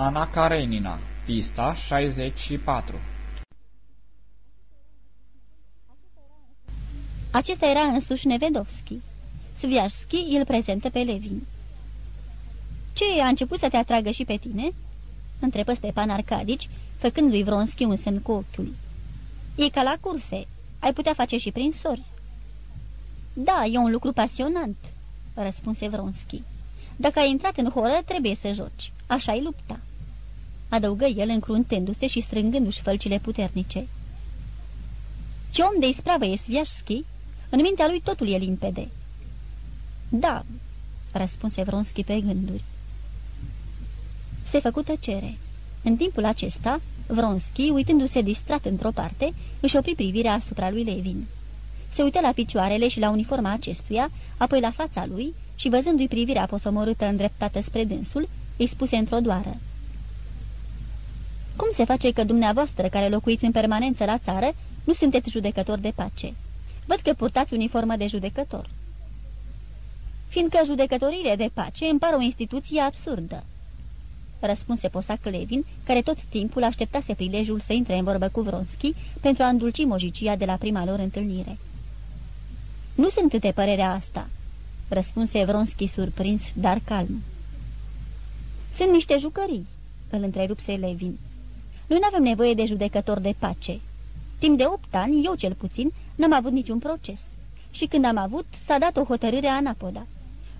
Ana Karenina, pista 64 Acesta era însuși Nevedovski. Sviașski îl prezentă pe Levin. Ce, a început să te atragă și pe tine?" întrebă Stepan Arcadici, făcând lui Vronski un semn cu ochiul. E ca la curse. Ai putea face și prin sori." Da, e un lucru pasionant," răspunse Vronski. Dacă ai intrat în horă, trebuie să joci. așa e lupta." Adăugă el încruntându-se și strângându-și fălcile puternice. Ce om de ispravă e Sviașski? În mintea lui totul e limpede." Da," răspunse Vronski pe gânduri. Se făcu tăcere. În timpul acesta, Vronski, uitându-se distrat într-o parte, își opri privirea asupra lui Levin. Se uită la picioarele și la uniforma acestuia, apoi la fața lui și, văzându-i privirea posomorâtă îndreptată spre dânsul, îi spuse într-o doară. Cum se face că dumneavoastră, care locuiți în permanență la țară, nu sunteți judecător de pace? Văd că purtați uniformă de judecător. Fiindcă judecătorile de pace îmi par o instituție absurdă, răspunse Posac Levin, care tot timpul așteptase prilejul să intre în vorbă cu Vronski pentru a îndulci mojicia de la prima lor întâlnire. Nu sunt de părerea asta," răspunse Vronski surprins, dar calm. Sunt niște jucării," îl întrerupse Levin. Noi nu avem nevoie de judecător de pace. Timp de opt ani, eu cel puțin, n-am avut niciun proces. Și când am avut, s-a dat o hotărâre a anapoda.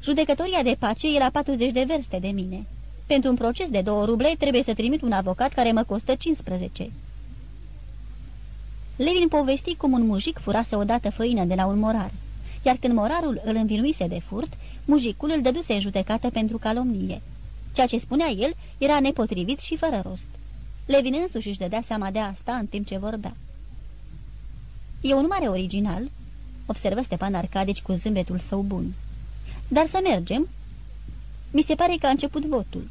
Judecătoria de pace e la 40 de verste de mine. Pentru un proces de două ruble trebuie să trimit un avocat care mă costă 15. Levin povesti cum un mujic furase odată făină de la un morar, iar când morarul îl învinuise de furt, mujicul îl dăduse în judecată pentru calomnie. Ceea ce spunea el era nepotrivit și fără rost. Levin însuși își dădea seama de asta în timp ce vorbea. E un mare original, observă Stepan Arcadici cu zâmbetul său bun. Dar să mergem? Mi se pare că a început votul.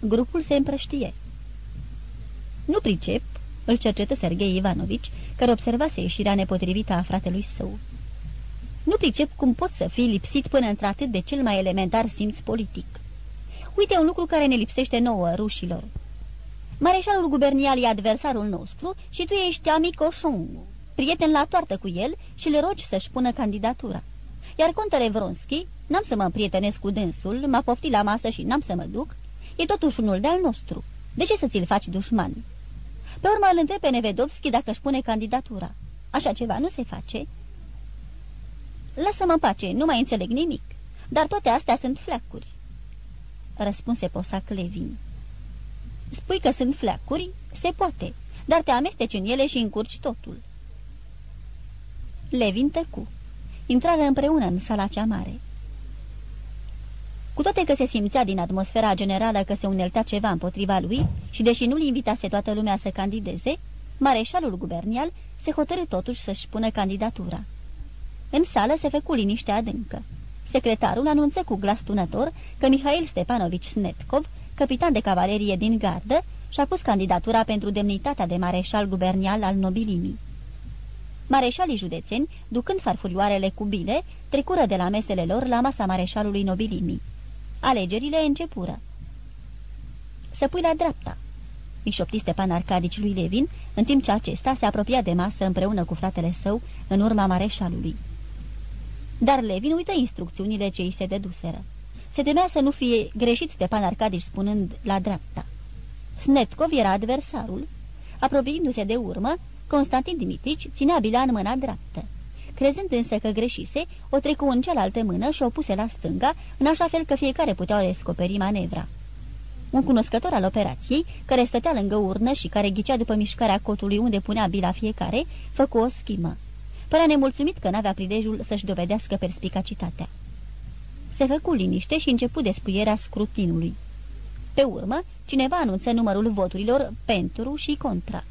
Grupul se împrăștie. Nu pricep, îl cercetă Sergei Ivanovici, care observase ieșirea nepotrivită a fratelui său. Nu pricep cum pot să fii lipsit până într-atât de cel mai elementar simț politic. Uite un lucru care ne lipsește nouă, rușilor. Mareșalul gubernial e adversarul nostru și tu ești amicoșun, prieten la toartă cu el și le rogi să-și pună candidatura. Iar contele Vronski, n-am să mă împrietenesc cu dânsul, m-a poftit la masă și n-am să mă duc, e totuși unul de-al nostru. De ce să ți-l faci dușman? Pe urmă îl întreb pe Nevedovski dacă își pune candidatura. Așa ceva nu se face. Lasă-mă pace, nu mai înțeleg nimic. Dar toate astea sunt fleacuri. Răspunse Posac Levin. Spui că sunt fleacuri? Se poate, dar te amesteci în ele și încurci totul. Levin tăcu. Intrară împreună în sala cea mare. Cu toate că se simțea din atmosfera generală că se uneltea ceva împotriva lui și deși nu-l invitase toată lumea să candideze, mareșalul gubernial se hotărâ totuși să-și pună candidatura. În sală se făcu liniște adâncă. Secretarul anunță cu glas tunător că Mihail Stepanovici Snetkov, capitan de cavalerie din gardă, și-a pus candidatura pentru demnitatea de mareșal gubernial al nobilimii. Mareșalii județeni, ducând farfurioarele cu bile, trecură de la mesele lor la masa mareșalului nobilimii. Alegerile începură. Să pui la dreapta, îi șopti Stepan Arcadici lui Levin, în timp ce acesta se apropia de masă împreună cu fratele său în urma mareșalului. Dar Levin uită instrucțiunile ce îi se deduseră. Se temea să nu fie greșit Stepan Arcadici spunând la dreapta. Snetkov era adversarul. Apropiindu-se de urmă, Constantin Dimitrici ținea bila în mâna dreaptă. Crezând însă că greșise, o trecu în cealaltă mână și o puse la stânga, în așa fel că fiecare putea descoperi manevra. Un cunoscător al operației, care stătea lângă urnă și care ghicea după mișcarea cotului unde punea bila fiecare, făcu o schimă. Părea nemulțumit că n-avea prilejul să-și dovedească perspicacitatea. Se făcu liniște și începu despuierea scrutinului. Pe urmă, cineva anunță numărul voturilor pentru și contra.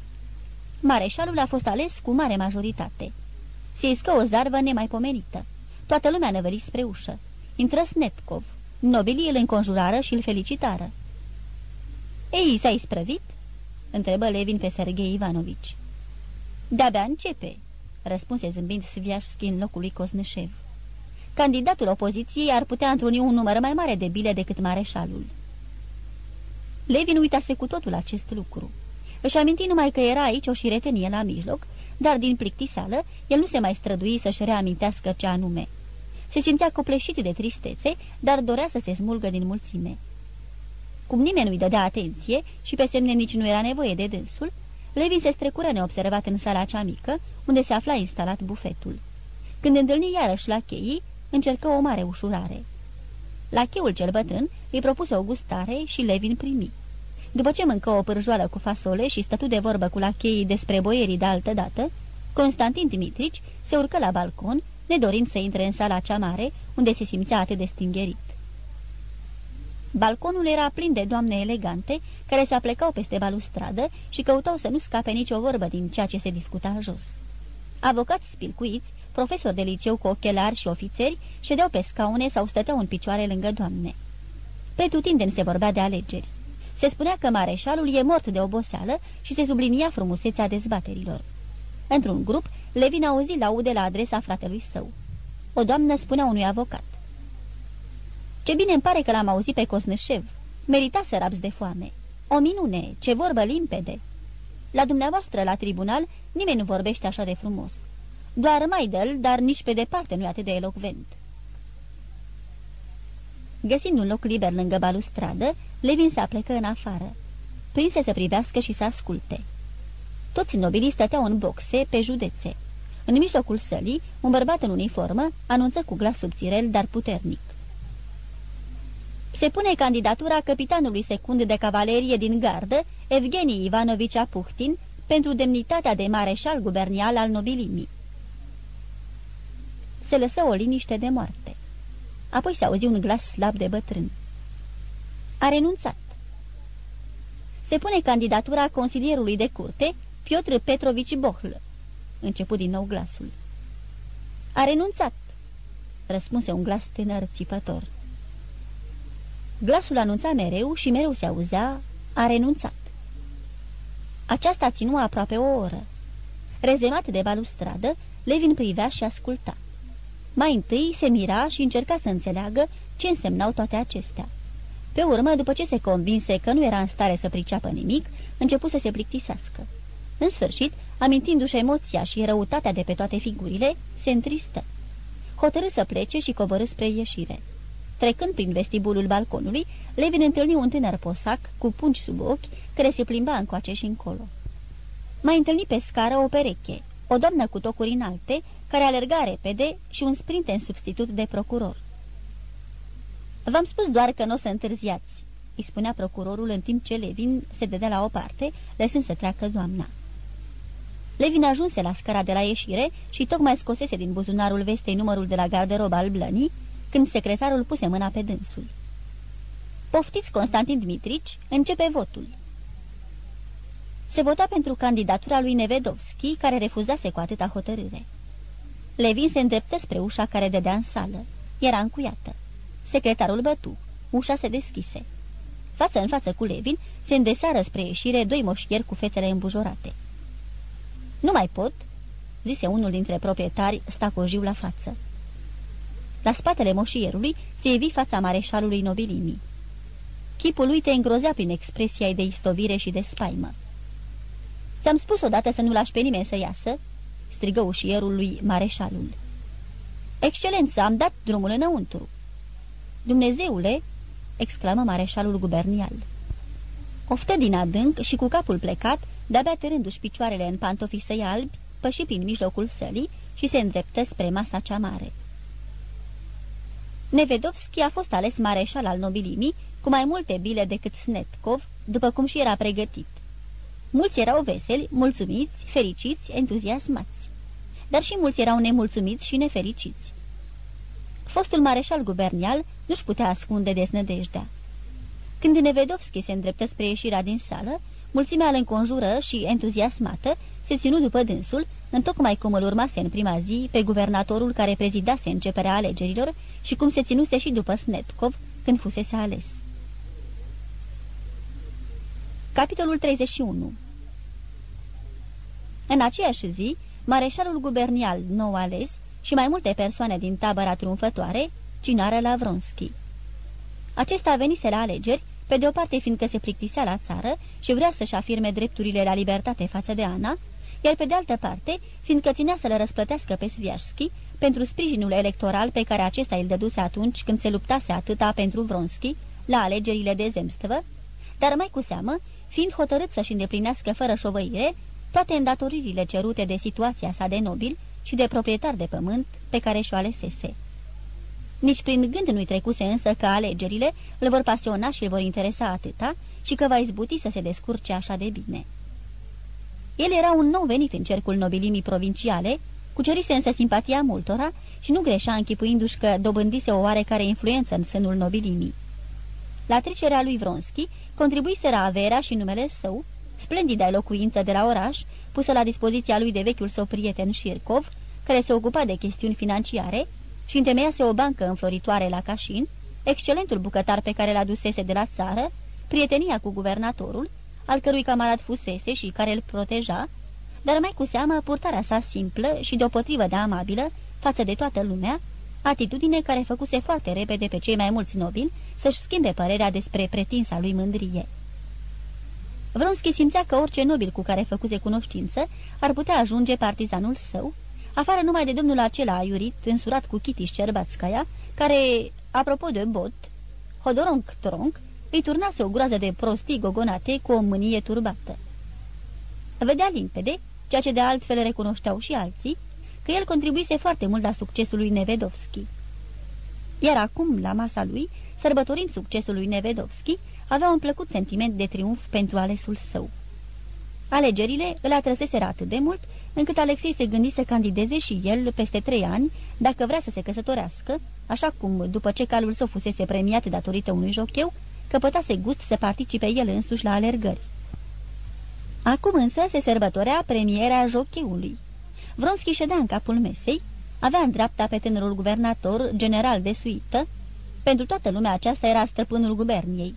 Mareșalul a fost ales cu mare majoritate. Se iscă o zarvă nemaipomenită. Toată lumea năvăli spre ușă. Intră Snetkov. Nobilii îl înconjurară și îl felicitară. Ei, s-a isprăvit?" întrebă Levin pe Sergei Ivanovici. De-abia începe," răspunse zâmbind Sviașski în locul lui Cosnășev. Candidatul opoziției ar putea întruni un număr mai mare de bile decât mareșalul. Levin uitase cu totul acest lucru. Își aminti numai că era aici o șiretenie la mijloc, dar din plictiseală el nu se mai strădui să-și reamintească ce anume. Se simțea copleșit de tristețe, dar dorea să se smulgă din mulțime. Cum nimeni nu-i dădea atenție și pe semne nici nu era nevoie de dânsul, Levin se strecură neobservat în sala cea mică, unde se afla instalat bufetul. Când întâlni iarăși la cheii, încercă o mare ușurare. La cheul cel bătrân îi propuse o gustare și Levin primi. După ce mâncă o pârjoală cu fasole și stătu de vorbă cu lacheii despre boierii de altă dată, Constantin Dimitrici se urcă la balcon, nedorind să intre în sala cea mare, unde se simțea atât de stingherit. Balconul era plin de doamne elegante, care se aplecau peste balustradă și căutau să nu scape nicio vorbă din ceea ce se discuta jos. Avocați spilcuiți, profesori de liceu cu ochelari și ofițeri, ședeau pe scaune sau stăteau în picioare lângă doamne. Pretutindeni se vorbea de alegeri. Se spunea că mareșalul e mort de oboseală și se sublinia frumusețea dezbaterilor. Într-un grup, Levin auzi laude la adresa fratelui său. O doamnă spunea unui avocat. Ce bine îmi pare că l-am auzit pe Cosnășev. Merita să rabzi de foame. O minune, ce vorbă limpede. La dumneavoastră, la tribunal, nimeni nu vorbește așa de frumos. Doar Maidel, dar nici pe departe nu e atât de elocvent. Găsind un loc liber lângă balustradă, Levin se aplecă în afară. Prinse să privească și să asculte. Toți nobilii stăteau în boxe, pe județe. În mijlocul sălii, un bărbat în uniformă anunță cu glas subțirel, dar puternic. Se pune candidatura capitanului secund de cavalerie din gardă, Evgeni Ivanovici Apuhtin, pentru demnitatea de mareșal gubernial al nobilimii. Se lăsă o liniște de moarte. Apoi se auzi un glas slab de bătrân. A renunțat. Se pune candidatura consilierului de curte, Piotr Petrovici Bohl. Început din nou glasul. A renunțat, răspunse un glas tânăr țipător. Glasul anunța mereu și mereu se auzea, a renunțat. Aceasta ținua aproape o oră. Rezemat de balustradă, Levin privea și asculta. Mai întâi se mira și încerca să înțeleagă ce însemnau toate acestea. Pe urmă, după ce se convinse că nu era în stare să priceapă nimic, începu să se plictisească. În sfârșit, amintindu-și emoția și răutatea de pe toate figurile, se întristă. Hotărâ să plece și coborâ spre ieșire. Trecând prin vestibulul balconului, Levin întâlni un tânăr posac cu pungi sub ochi, care se plimba încoace și încolo. Mai întâlni pe scară o pereche, o doamnă cu tocuri înalte, care alerga repede și un sprinten substitut de procuror. V-am spus doar că nu o să întârziați," îi spunea procurorul în timp ce Levin se dădea la o parte, lăsând să treacă doamna. Levin ajunse la scara de la ieșire și tocmai scosese din buzunarul vestei numărul de la garderoba al blănii, când secretarul puse mâna pe dânsul. Poftiți, Constantin Dmitrici, începe votul. Se vota pentru candidatura lui Nevedovski, care refuzase cu atâta hotărâre. Levin se îndreptă spre ușa care dădea în sală. Era încuiată. Secretarul bătu. Ușa se deschise. Față în față cu Levin se îndeseară spre ieșire doi moșieri cu fețele îmbujorate. Nu mai pot," zise unul dintre proprietari, stacojiu la față. La spatele moșierului se evi fața mareșalului nobilimii. Chipul lui te îngrozea prin expresia de istovire și de spaimă. Ți-am spus odată să nu lași pe nimeni să iasă?" strigă ușierul lui mareșalul. Excelență, am dat drumul înăuntru." Dumnezeule!" exclamă mareșalul gubernial. Oftă din adânc și cu capul plecat, de-abia târându-și picioarele în pantofii săi albi, păși prin mijlocul sălii și se îndreptă spre masa cea mare. Nevedovski a fost ales mareșal al nobilimii cu mai multe bile decât Snetkov, după cum și era pregătit. Mulți erau veseli, mulțumiți, fericiți, entuziasmați. Dar și mulți erau nemulțumiți și nefericiți. Fostul mareșal gubernial nu-și putea ascunde desnădejdea. Când Nevedovski se îndreptă spre ieșirea din sală, mulțimea îl înconjură și, entuziasmată, se ținu după dânsul, întocmai cum îl urmase în prima zi pe guvernatorul care prezidase începerea alegerilor și cum se ținuse și după Snetkov când fusese ales. Capitolul 31 În aceeași zi, mareșalul gubernial nou ales și mai multe persoane din tabăra triumfătoare cinară la Vronski. Acesta venise la alegeri pe de o parte fiindcă se plictisea la țară și vrea să-și afirme drepturile la libertate față de Ana, iar pe de altă parte fiindcă ținea să le răsplătească pe Sviașski pentru sprijinul electoral pe care acesta îl dăduse atunci când se luptase atâta pentru Vronski la alegerile de zemstvă, dar mai cu seamă, fiind hotărât să-și îndeplinească fără șovăire toate îndatoririle cerute de situația sa de nobil și de proprietar de pământ pe care și-o alesese. Nici prin gând nu-i trecuse însă că alegerile îl vor pasiona și îl vor interesa atâta și că va izbuti să se descurce așa de bine. El era un nou venit în cercul nobilimii provinciale, cucerise însă simpatia multora și nu greșea închipuindu-și că dobândise o oarecare influență în sânul nobilimii. La trecerea lui Vronski contribuiseră averea și numele său, splendida locuință de la oraș, pusă la dispoziția lui de vechiul său prieten Șircov, care se ocupa de chestiuni financiare, și întemeiase o bancă înfloritoare la Cașin, excelentul bucătar pe care l-a dusese de la țară, prietenia cu guvernatorul, al cărui camarad fusese și care îl proteja, dar mai cu seamă purtarea sa simplă și deopotrivă de amabilă față de toată lumea, atitudine care făcuse foarte repede pe cei mai mulți nobili să-și schimbe părerea despre pretinsa lui mândrie. Vronski simțea că orice nobil cu care făcuse cunoștință ar putea ajunge partizanul său, afară numai de domnul acela aiurit, însurat cu Kitty Șerbațcaia, care, apropo de bot, Hodoronc Tronc, îi turnase o groază de prostii gogonate cu o mânie turbată. Vedea limpede, ceea ce de altfel recunoșteau și alții, că el contribuise foarte mult la succesul lui Nevedovski. Iar acum, la masa lui, sărbătorind succesul lui Nevedovski, avea un plăcut sentiment de triumf pentru alesul său. Alegerile îl atrăseseră atât de mult, încât Alexei se gândi să candideze și el peste trei ani, dacă vrea să se căsătorească, așa cum, după ce calul său fusese premiat datorită unui jocheu, căpătase gust să participe el însuși la alergări. Acum însă se sărbătorea premierea jocheului. Vronski ședea în capul mesei, avea în dreapta pe tânărul guvernator, general de suită. Pentru toată lumea aceasta era stăpânul guberniei.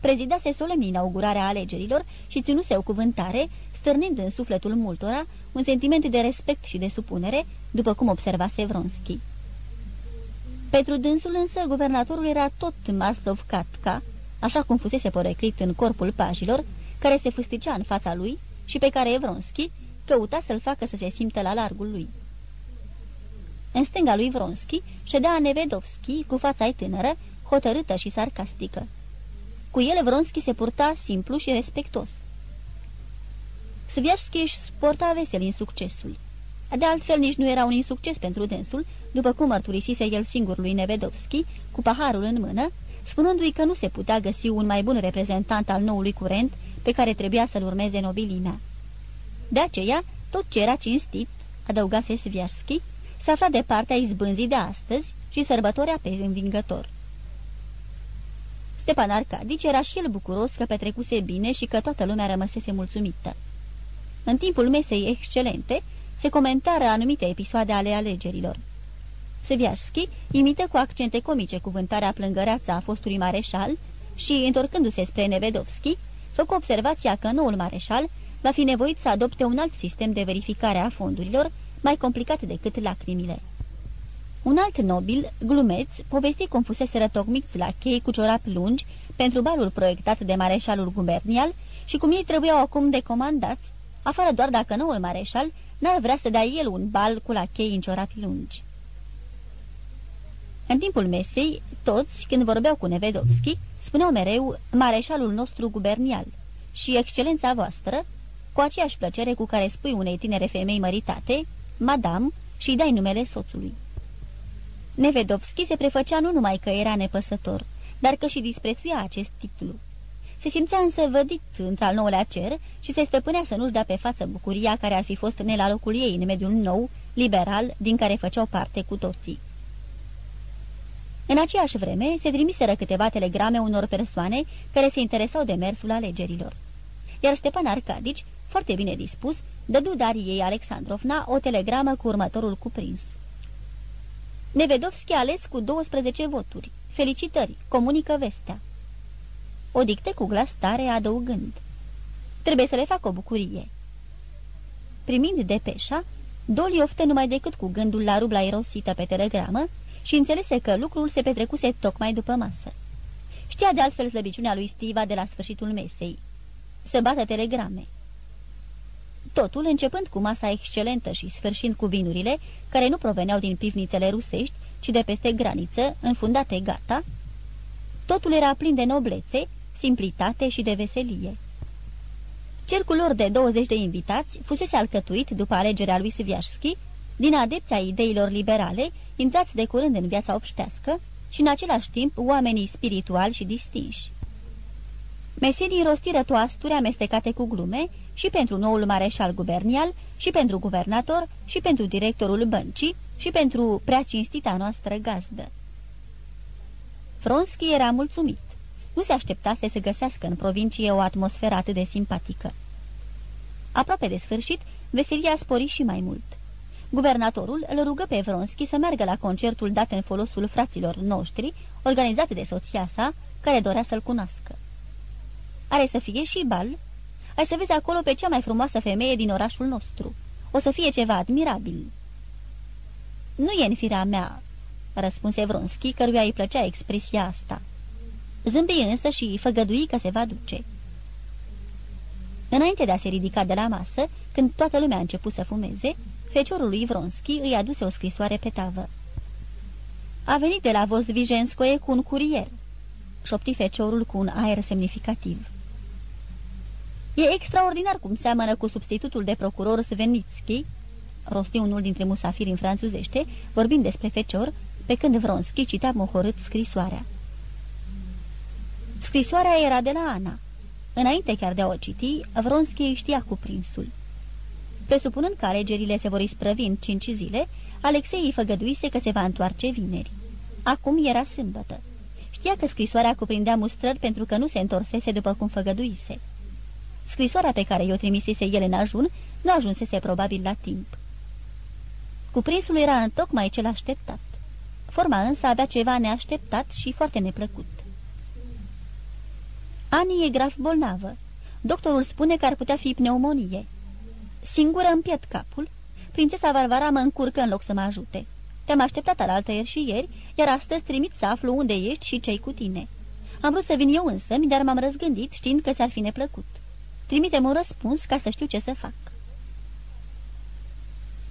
Prezidase solemn inaugurarea alegerilor și ținuse o cuvântare, stârnind în sufletul multora un sentiment de respect și de supunere, după cum observase Vronski. Pentru dânsul însă, guvernatorul era tot Maslov Katka, așa cum fusese poreclit în corpul pajilor, care se fusticea în fața lui și pe care Evronski căuta să-l facă să se simtă la largul lui. În stânga lui Vronski ședea Nevedovski cu fața ei tânără, hotărâtă și sarcastică. Cu el Vronski se purta simplu și respectos. Sviașski își sporta vesel în succesul. De altfel, nici nu era un insucces pentru dânsul, după cum mărturisise el singur lui Nevedovski, cu paharul în mână, spunându-i că nu se putea găsi un mai bun reprezentant al noului curent pe care trebuia să-l urmeze nobilina. De aceea, tot ce era cinstit, adăugase Sviarski, se afla de partea izbânzii de astăzi și sărbătorea pe învingător. Stepan Arcadici era și el bucuros că petrecuse bine și că toată lumea rămăsese mulțumită. În timpul mesei excelente, se comentară anumite episoade ale alegerilor. Seviașski imită cu accente comice cuvântarea plângăreața a fostului mareșal și, întorcându-se spre Nevedovski, făcu observația că noul mareșal va fi nevoit să adopte un alt sistem de verificare a fondurilor, mai complicat decât lacrimile. Un alt nobil, glumeț, povesti cum fusese rătocmiți la chei cu ciorapi lungi pentru balul proiectat de mareșalul gubernial și cum ei trebuiau acum de comandați, afară doar dacă noul mareșal n-ar vrea să dea el un bal cu la chei în ciorapi lungi. În timpul mesei, toți, când vorbeau cu Nevedovski, spuneau mereu mareșalul nostru gubernial și excelența voastră, cu aceeași plăcere cu care spui unei tinere femei măritate, madame, și dai numele soțului. Nevedovski se prefăcea nu numai că era nepăsător, dar că și disprețuia acest titlu. Se simțea însă vădit într-al nouălea cer și se stăpânea să nu-și dea pe față bucuria care ar fi fost ne la locul ei în mediul nou, liberal, din care făceau parte cu toții. În aceeași vreme, se trimiseră câteva telegrame unor persoane care se interesau de mersul alegerilor. Iar Stepan Arcadici, foarte bine dispus, dădu Dariei Alexandrovna o telegramă cu următorul cuprins. Nevedovski ales cu 12 voturi. Felicitări, comunică vestea. O dicte cu glas tare adăugând. Trebuie să le fac o bucurie. Primind depeșa, Doli oftă numai decât cu gândul la rubla irosită pe telegramă și înțelese că lucrul se petrecuse tocmai după masă. Știa de altfel slăbiciunea lui Stiva de la sfârșitul mesei. Să bată telegrame. Totul, începând cu masa excelentă și sfârșind cu vinurile, care nu proveneau din pivnițele rusești, ci de peste graniță, înfundate gata, totul era plin de noblețe, simplitate și de veselie. Cercul lor de 20 de invitați fusese alcătuit, după alegerea lui Sviașski, din adepția ideilor liberale, intrați de curând în viața obștească și în același timp oamenii spirituali și distinși. Mesenii rostiră toasturi amestecate cu glume și pentru noul mareșal gubernial, și pentru guvernator, și pentru directorul băncii, și pentru prea cinstita noastră gazdă. Fronski era mulțumit. Nu se așteptase să găsească în provincie o atmosferă atât de simpatică. Aproape de sfârșit, veselia spori și mai mult. Guvernatorul îl rugă pe Vronski să meargă la concertul dat în folosul fraților noștri, organizat de soția sa, care dorea să-l cunoască. Are să fie și bal? Ai să vezi acolo pe cea mai frumoasă femeie din orașul nostru. O să fie ceva admirabil." Nu e în firea mea," răspunse Vronski, căruia îi plăcea expresia asta. Zâmbi însă și făgădui că se va duce. Înainte de a se ridica de la masă, când toată lumea a început să fumeze, feciorul lui Vronski îi aduse o scrisoare pe tavă. A venit de la Vozvijenskoe cu un curier," șopti feciorul cu un aer semnificativ. E extraordinar cum seamănă cu substitutul de procuror Svenitski, rosti unul dintre musafiri în franțuzește, vorbind despre fecior, pe când Vronski citea mohorât scrisoarea. Scrisoarea era de la Ana. Înainte chiar de a o citi, Vronski știa cuprinsul. Presupunând că alegerile se vor isprăvi în cinci zile, Alexei îi făgăduise că se va întoarce vineri. Acum era sâmbătă. Știa că scrisoarea cuprindea mustrări pentru că nu se întorsese după cum făgăduise. Scrisoarea pe care i-o trimisese el în ajun nu ajunsese probabil la timp. Cuprinsul era în tocmai cel așteptat. Forma însă avea ceva neașteptat și foarte neplăcut. Ani e grav bolnavă. Doctorul spune că ar putea fi pneumonie. Singură îmi pierd capul. Prințesa Varvara mă încurcă în loc să mă ajute. Te-am așteptat alaltă ieri și ieri, iar astăzi trimit să aflu unde ești și cei cu tine. Am vrut să vin eu însă, dar m-am răzgândit știind că ți-ar fi neplăcut. Trimitem un răspuns ca să știu ce să fac.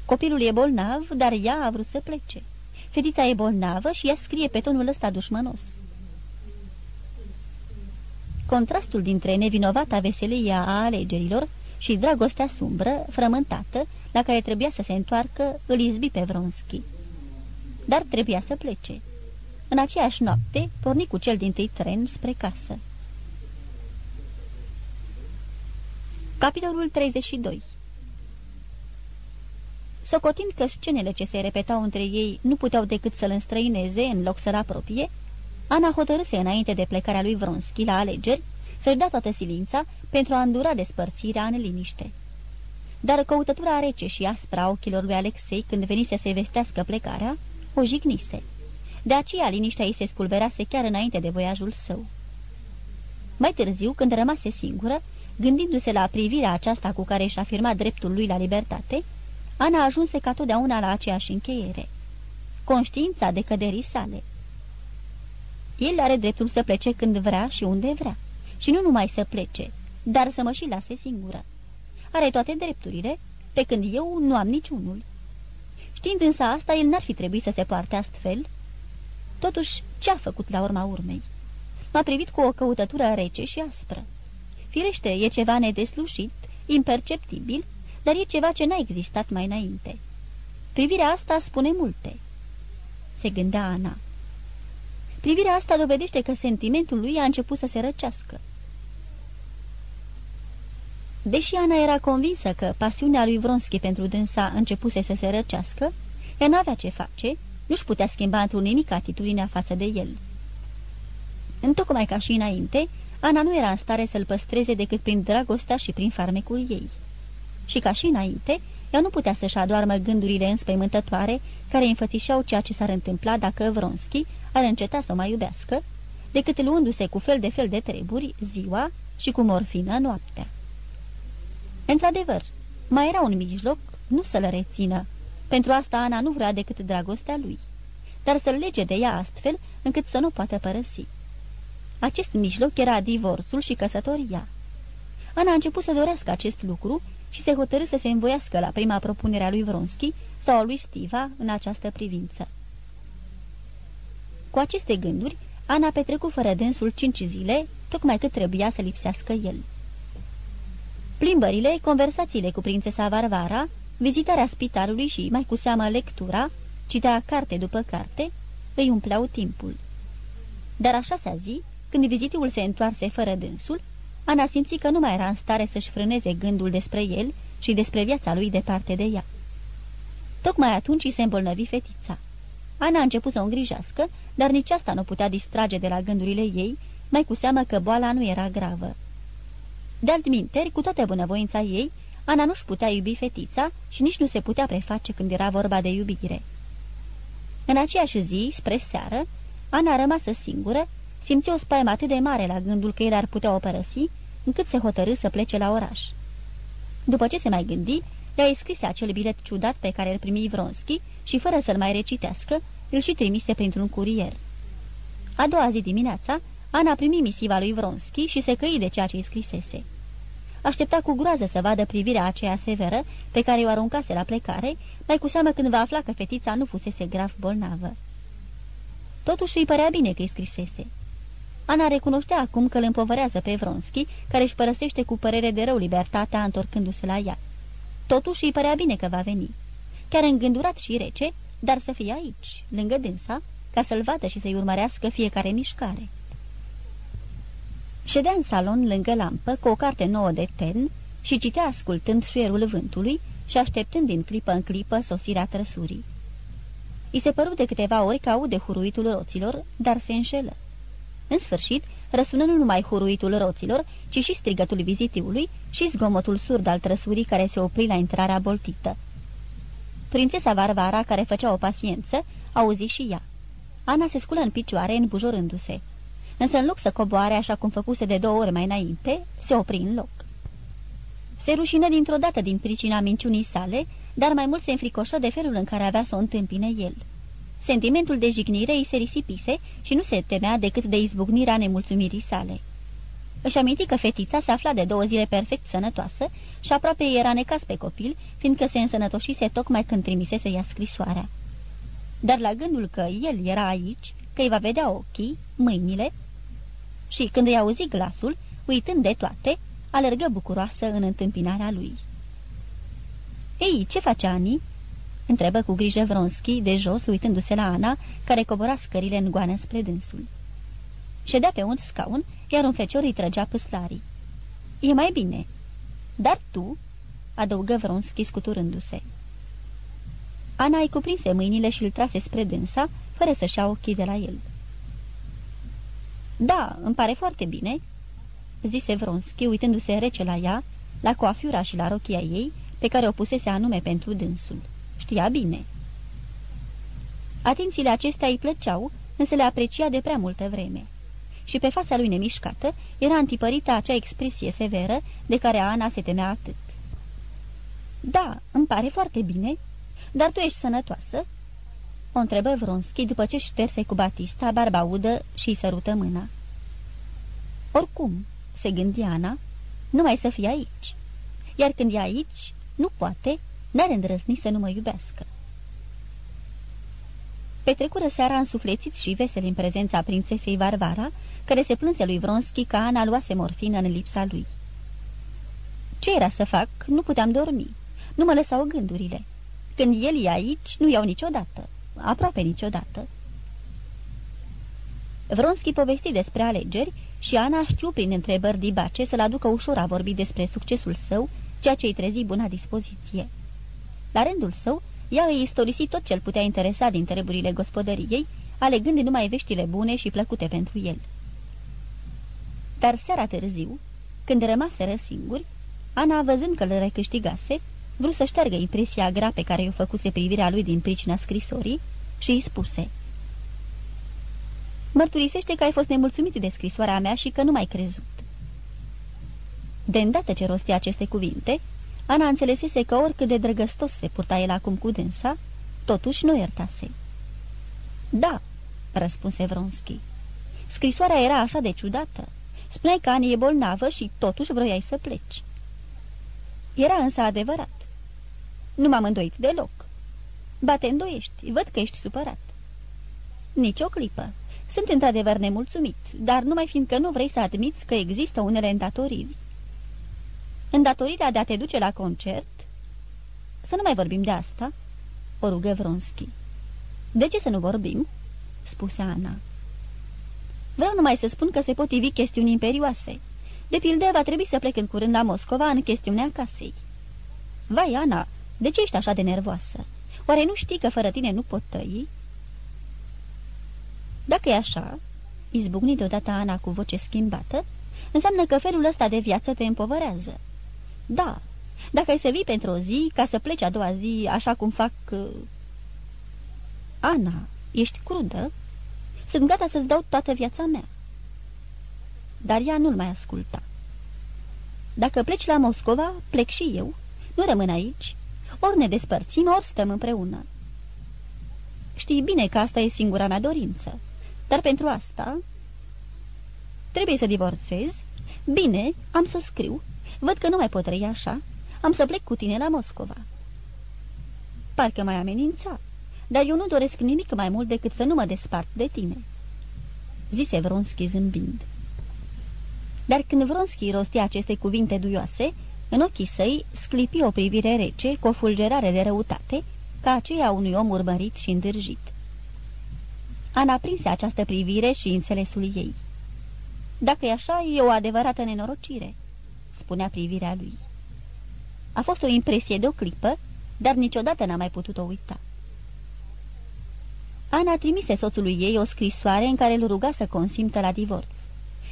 Copilul e bolnav, dar ea a vrut să plece. Fetița e bolnavă și ea scrie pe tonul ăsta dușmănos. Contrastul dintre nevinovata veselia a alegerilor și dragostea sumbră, frământată, la care trebuia să se întoarcă, îl izbi pe Vronski. Dar trebuia să plece. În aceeași noapte, porni cu cel din tâi tren spre casă. Capitolul 32 Socotind că scenele ce se repetau între ei nu puteau decât să-l înstrăineze în loc să-l apropie, Ana hotărâse înainte de plecarea lui Vronski la alegeri să-și dea toată silința pentru a îndura despărțirea în liniște. Dar căutătura rece și aspra ochilor lui Alexei când venise să-i vestească plecarea, o jignise. De aceea liniștea ei se spulberase chiar înainte de voiajul său. Mai târziu, când rămase singură, gândindu-se la privirea aceasta cu care își afirma dreptul lui la libertate, Ana ajunse ca totdeauna la aceeași încheiere. Conștiința de căderii sale. El are dreptul să plece când vrea și unde vrea. Și nu numai să plece, dar să mă și lase singură. Are toate drepturile, pe când eu nu am niciunul. Știind însă asta, el n-ar fi trebuit să se poarte astfel. Totuși, ce-a făcut la urma urmei? M-a privit cu o căutătură rece și aspră. Firește, e ceva nedeslușit, imperceptibil, dar e ceva ce n-a existat mai înainte. Privirea asta spune multe. Se gândea Ana. Privirea asta dovedește că sentimentul lui a început să se răcească. Deși Ana era convinsă că pasiunea lui Vronski pentru dânsa începuse să se răcească, ea n-avea ce face, nu-și putea schimba într-un nimic atitudinea față de el. Întocmai ca și înainte, Ana nu era în stare să-l păstreze decât prin dragostea și prin farmecul ei. Și ca și înainte, ea nu putea să-și adoarmă gândurile înspăimântătoare care înfățișau ceea ce s-ar întâmpla dacă Vronski ar înceta să o mai iubească, decât luându-se cu fel de fel de treburi ziua și cu morfină noaptea. Într-adevăr, mai era un mijloc, nu să-l rețină. Pentru asta Ana nu vrea decât dragostea lui, dar să-l lege de ea astfel încât să nu poată părăsi. Acest mijloc era divorțul și căsătoria. Ana a început să dorească acest lucru și se hotărâ să se învoiască la prima propunere a lui Vronski sau a lui Stiva în această privință. Cu aceste gânduri, Ana petrecut fără dânsul cinci zile, tocmai cât trebuia să lipsească el. Plimbările, conversațiile cu prințesa Varvara, vizitarea spitalului și, mai cu seamă, lectura, citea carte după carte, îi umpleau timpul. Dar a șasea zi, când vizitiul se întoarse fără dânsul, Ana simți că nu mai era în stare să-și frâneze gândul despre el și despre viața lui departe de ea. Tocmai atunci îi se îmbolnăvi fetița. Ana a început să o îngrijească, dar nici asta nu putea distrage de la gândurile ei, mai cu seamă că boala nu era gravă. De altminteri, cu toată bunăvoința ei, Ana nu-și putea iubi fetița și nici nu se putea preface când era vorba de iubire. În aceeași zi, spre seară, Ana a rămasă singură, simți o spaimă atât de mare la gândul că el ar putea o părăsi, încât se hotărâ să plece la oraș. După ce se mai gândi, le-a scris acel bilet ciudat pe care îl primi Vronski și, fără să-l mai recitească, îl și trimise printr-un curier. A doua zi dimineața, Ana primi misiva lui Vronski și se căi de ceea ce îi scrisese. Aștepta cu groază să vadă privirea aceea severă pe care o aruncase la plecare, mai cu seamă când va afla că fetița nu fusese grav bolnavă. Totuși îi părea bine că îi scrisese. Ana recunoștea acum că îl împovărează pe Vronski, care își părăsește cu părere de rău libertatea întorcându-se la ea. Totuși îi părea bine că va veni. Chiar îngândurat și rece, dar să fie aici, lângă dânsa, ca să-l vadă și să-i urmărească fiecare mișcare. Ședea în salon lângă lampă cu o carte nouă de ten și citea ascultând șuierul vântului și așteptând din clipă în clipă sosirea trăsurii. I se păru de câteva ori că aude huruitul roților, dar se înșelă. În sfârșit, răsună nu numai huruitul roților, ci și strigătul vizitiului și zgomotul surd al trăsurii care se opri la intrarea boltită. Prințesa Varvara, care făcea o paciență, auzi și ea. Ana se sculă în picioare, îmbujorându-se. Însă, în loc să coboare așa cum făcuse de două ori mai înainte, se opri în loc. Se rușină dintr-o dată din pricina minciunii sale, dar mai mult se înfricoșă de felul în care avea să o întâmpine el. Sentimentul de jignire îi se risipise și nu se temea decât de izbucnirea nemulțumirii sale. Își aminti că fetița se afla de două zile perfect sănătoasă și aproape era necas pe copil, fiindcă se însănătoșise tocmai când trimisese ea scrisoarea. Dar la gândul că el era aici, că îi va vedea ochii, mâinile, și când îi auzi glasul, uitând de toate, alergă bucuroasă în întâmpinarea lui. Ei, ce face Ani?" întrebă cu grijă Vronski de jos, uitându-se la Ana, care cobora scările în goană spre dânsul. Ședea pe un scaun, iar un fecior îi trăgea păslarii. E mai bine." Dar tu?" adăugă Vronski scuturându-se. Ana îi cuprinse mâinile și îl trase spre dânsa, fără să-și ia ochii de la el. Da, îmi pare foarte bine," zise Vronski, uitându-se rece la ea, la coafiura și la rochia ei, pe care o pusese anume pentru dânsul. Știa bine. Atențiile acestea îi plăceau, însă le aprecia de prea multă vreme. Și pe fața lui nemișcată era antipărită acea expresie severă de care Ana se temea atât. Da, îmi pare foarte bine, dar tu ești sănătoasă?" O întrebă Vronski după ce șterse cu Batista barba udă și sărută mâna. Oricum, se gândi Ana, numai să fie aici. Iar când e aici, nu poate, n-are îndrăzni să nu mă iubească. Petrecură seara însuflețiți și veseli în prezența prințesei Varvara, care se plânse lui Vronski că Ana luase morfină în lipsa lui. Ce era să fac? Nu puteam dormi. Nu mă lăsau gândurile. Când el e aici, nu iau niciodată. Aproape niciodată. Vronski povesti despre alegeri și Ana știu prin întrebări dibace să-l aducă ușor a vorbi despre succesul său, ceea ce îi trezi buna dispoziție. La rândul său, ea îi istorisi tot ce-l putea interesa din treburile gospodăriei, alegând numai veștile bune și plăcute pentru el. Dar seara târziu, când rămaseră singuri, Ana, văzând că îl recâștigase, vrut să șteargă impresia grea pe care i-o făcuse privirea lui din pricina scrisorii și îi spuse Mărturisește că ai fost nemulțumit de scrisoarea mea și că nu m-ai crezut. De îndată ce rostea aceste cuvinte, Ana înțelesese că oricât de drăgăstos se purta el acum cu dânsa, totuși nu iertase. Da, răspunse Vronski. Scrisoarea era așa de ciudată. Spuneai că Ani e bolnavă și totuși vroiai să pleci. Era însă adevărat. Nu m-am îndoit deloc. Ba te îndoiești, văd că ești supărat. Nici o clipă. Sunt într-adevăr nemulțumit, dar numai fiindcă nu vrei să admiți că există unele îndatoriri. Îndatorirea de a te duce la concert? Să nu mai vorbim de asta, o rugă Vronski. De ce să nu vorbim?" spuse Ana. Vreau numai să spun că se pot ivi chestiuni imperioase. De pildă, va trebui să plec în curând la Moscova în chestiunea casei. Vai, Ana, de ce ești așa de nervoasă? Oare nu știi că fără tine nu pot trăi?" Dacă e așa," izbucni deodată Ana cu voce schimbată, înseamnă că felul ăsta de viață te împovărează. Da, dacă ai să vii pentru o zi, ca să pleci a doua zi, așa cum fac... Uh... Ana, ești crudă? Sunt gata să-ți dau toată viața mea. Dar ea nu-l mai asculta. Dacă pleci la Moscova, plec și eu. Nu rămân aici. Ori ne despărțim, ori stăm împreună. Știi bine că asta e singura mea dorință. Dar pentru asta... Trebuie să divorțez? Bine, am să scriu. Văd că nu mai pot trăi așa. Am să plec cu tine la Moscova." Parcă mai amenința, dar eu nu doresc nimic mai mult decât să nu mă despart de tine." Zise Vronski zâmbind. Dar când Vronski rostia aceste cuvinte duioase, în ochii săi sclipi o privire rece, cu o fulgerare de răutate, ca aceea unui om urmărit și îndârjit. Ana prinse această privire și înțelesul ei. Dacă e așa, e o adevărată nenorocire," spunea privirea lui. A fost o impresie de o clipă, dar niciodată n-a mai putut-o uita. Ana trimise soțului ei o scrisoare în care îl ruga să consimtă la divorț.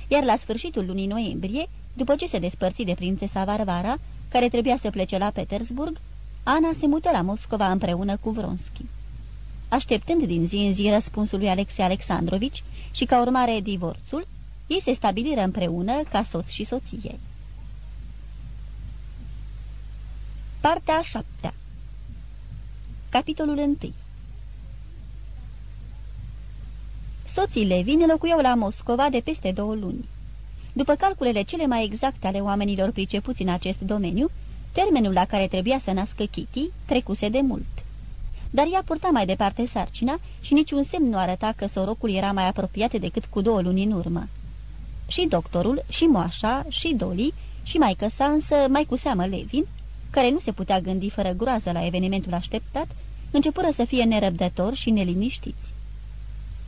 Iar la sfârșitul lunii noiembrie, după ce se despărți de prințesa Varvara, care trebuia să plece la Petersburg, Ana se mută la Moscova împreună cu Vronski. Așteptând din zi în zi răspunsul lui Alexei Alexandrovici și ca urmare divorțul, ei se stabiliră împreună ca soț și soție. Partea a șaptea Capitolul 1 Soții Levin locuiau la Moscova de peste două luni. După calculele cele mai exacte ale oamenilor pricepuți în acest domeniu, termenul la care trebuia să nască Kitty trecuse de mult. Dar ea purta mai departe sarcina și niciun semn nu arăta că sorocul era mai apropiat decât cu două luni în urmă. Și doctorul, și moașa, și Dolly, și mai sa însă, mai cu seamă Levin, care nu se putea gândi fără groază la evenimentul așteptat, începură să fie nerăbdători și neliniștiți.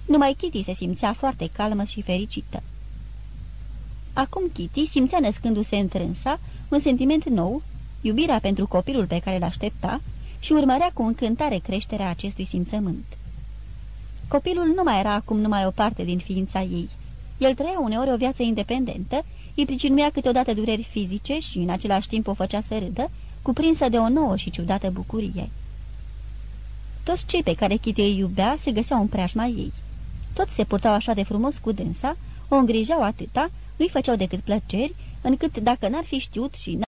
Numai Kitty se simțea foarte calmă și fericită. Acum Kitty simțea născându-se întrânsa un sentiment nou, iubirea pentru copilul pe care l-aștepta și urmărea cu încântare creșterea acestui simțământ. Copilul nu mai era acum numai o parte din ființa ei. El trăia uneori o viață independentă, îi pricinuia câteodată dureri fizice și în același timp o făcea să râdă, cuprinsă de o nouă și ciudată bucurie. Toți cei pe care Kitty îi iubea se găseau în preajma ei. Toți se purtau așa de frumos cu dânsa, o îngrijau atâta, nu-i făceau decât plăceri, încât dacă n-ar fi știut și